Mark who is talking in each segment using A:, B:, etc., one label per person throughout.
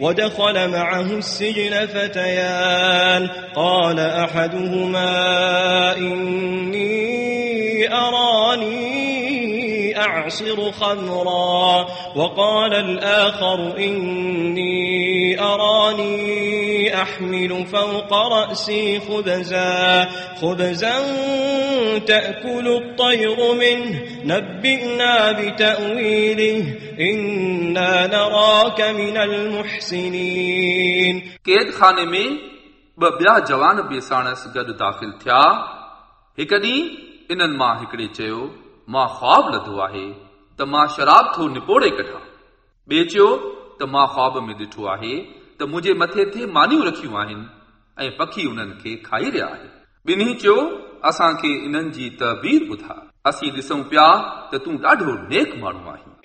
A: ودخل معه السجن فتيان. قال أحدهما إني اعصر خمرا وقال الاخر اني اراني احمل فوق راسي خبزا خبزا تاكل الطير منه نبئنا بتاويله انا نراك من المحسنين
B: क़ैद खाने में ॿ ॿिया जवान बि साणसि गॾु दाख़िल थिया हिकु ॾींहुं इन्हनि मां हिकिड़े चयो मां ख़्वाब लधो आहे त मां शराब थो निपोड़े कढां ॿिए चयो त मां ख़्वाब में ॾिठो आहे त मुंहिंजे मथे ते मानियूं रखियूं आहिनि ऐं पखी उन्हनि खे खाई रहिया आहिनि ॿिन्ही चयो असांखे इन्हनि जी तबीर ॿुधा असीं ॾिसूं पिया त तूं ॾाढो नेक माण्हू आहीं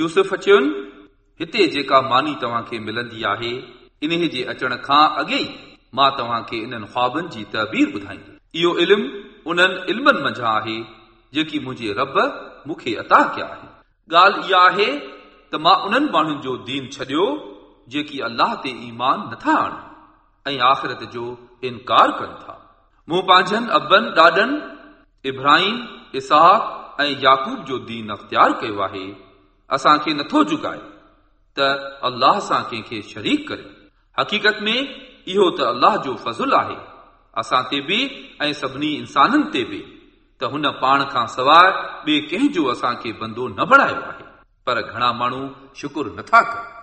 B: यूसुफ चयुनि हिते जेका मानी तव्हांखे मिलंदी आहे इन जे अचण खां अॻे ई मां तव्हांखे इन्हनि ख्वाबनि जी तबीर ॿुधाईंदुमि इहो इल्मु उन्हनि इल्मनि मंझां आहे जेकी मुंहिंजे रब मूंखे अता कया आहे ॻाल्हि इहा आहे त मां उन्हनि माण्हुनि जो दीन छॾियो जेकी अलाह ते ईमान नथा आणनि ऐं आख़िरत जो इनकार कनि था मूं पंहिंजनि अबनि ॾाॾनि इब्राहिम इसाक ऐं याकूब जो दीन अख़्तियार कयो आहे असांखे नथो झुकाए त अल्लाह सां कंहिंखे शरीक करे हक़ीक़त में इहो त अल्लाह जो फज़ुल आहे असां ते बि ऐं सभिनी इंसाननि ते बि त हुन पाण खां सवाइ ॿिए कंहिंजो असांखे बंदो न बणायो आहे पर घणा माण्हू शुकुर नथा कनि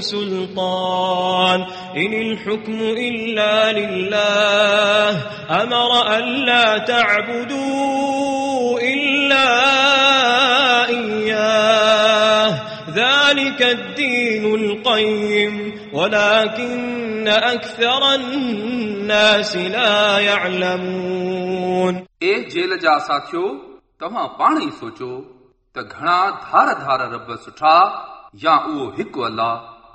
A: سلطان إن الحكم إلا لله أمر ألا تعبدوا إلا إياه ذلك الدين القيم ولكن أكثر الناس لا يعلمون
B: ए जेल जा साथियो तव्हां पाण ई सोचो त घणा धार धार रब सुठा या उहो हिकु अलाह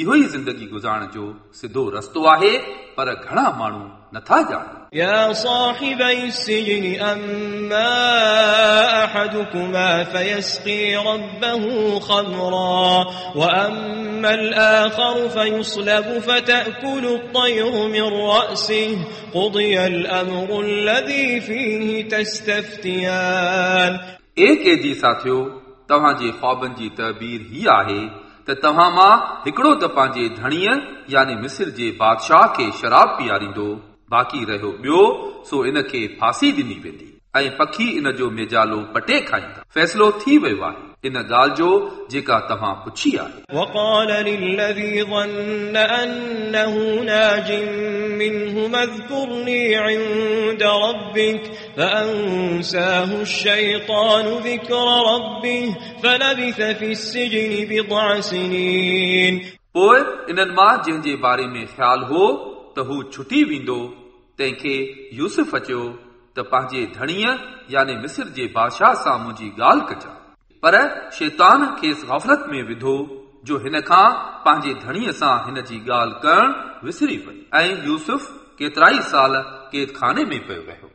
B: इहो ई ज़िंदगी गुज़ारण जो सिधो रस्तो आहे पर घणा माण्हू नथा ॼाणनि
A: يا صاحبي السجن أما أحدكما فيسقي ربه خمرا وأما الآخر فيصلب فتأكل الطير من رأسه قضي الأمر الذي فيه تستفتيان
B: ए कैदी साथियो तव्हांजे ख्वाबनि जी तबीर ही आहे त तव्हां मां हिकिड़ो त पंहिंजे धणीअ यानी मिस्र जे बादशाह खे शराब पीआरींदो बाक़ी रहियो ॿियो सो इन खे फांसी ॾिनी वेंदी ऐं पखी इन जो मेजालो पटे खाईंदा फ़ैसिलो थी वियो आहे इन ॻाल्हि जो जेका तव्हां पुछी आहे
A: وقال للذي ظن أنه ناج منه اذكرني عند ربك فأنساه الشيطان ذكر ربه فلبث في السجن بضع سنين
B: पोइ इन्हनि मां जंहिंजे बारे में ख़्यालु हो त हू छुटी वेंदो तंहिंखे यूसुफ अचियो त पंहिंजे धणीअ यानी मिस्र जे बादशाह सां मुंहिंजी ॻाल्हि कजां पर शैतान खेसि गफ़लत में विधो जो हिन खां पंहिंजे धणीअ सां हिन जी ॻाल्हि करणु विसरी पई ऐं यूसुफ کیترائی سال قيد خاني ۾ پئجي ويو هو۔